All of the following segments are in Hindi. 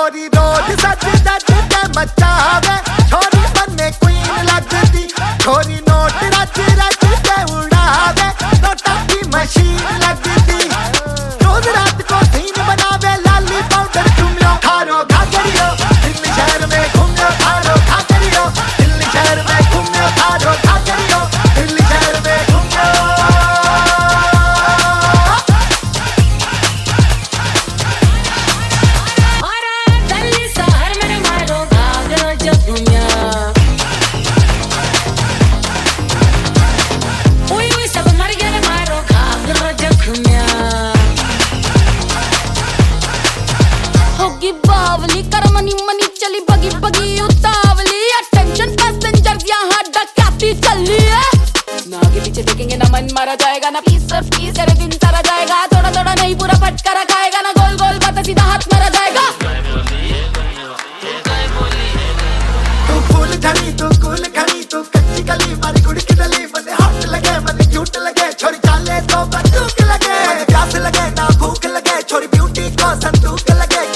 छोरी रोज सजदा जदे मचावे होगी बावली कर मनी मनी चली बगी बगी उतावली। अटेंशन पैसेंजर यहाँ डकैती चली है। ना आगे पीछे देखेंगे, ना मन मारा जाएगा, ना पीस सर पीस, तेरे दिन सारा जाएगा। थोड़ा थोड़ा नहीं, पूरा फटकारा खाएगा, ना गोल गोल बात, सीधा हाथ मारा जाएगा। तू फूल तू कूल तू कच्ची गली, मारी गुड़ की डली। लगे क्यूट लगे, छोरी चाले तो बंदूक लगे। प्यास लगे, ना भूख लगे, छोरी ब्यूटी को संदूक लगे।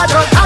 राधो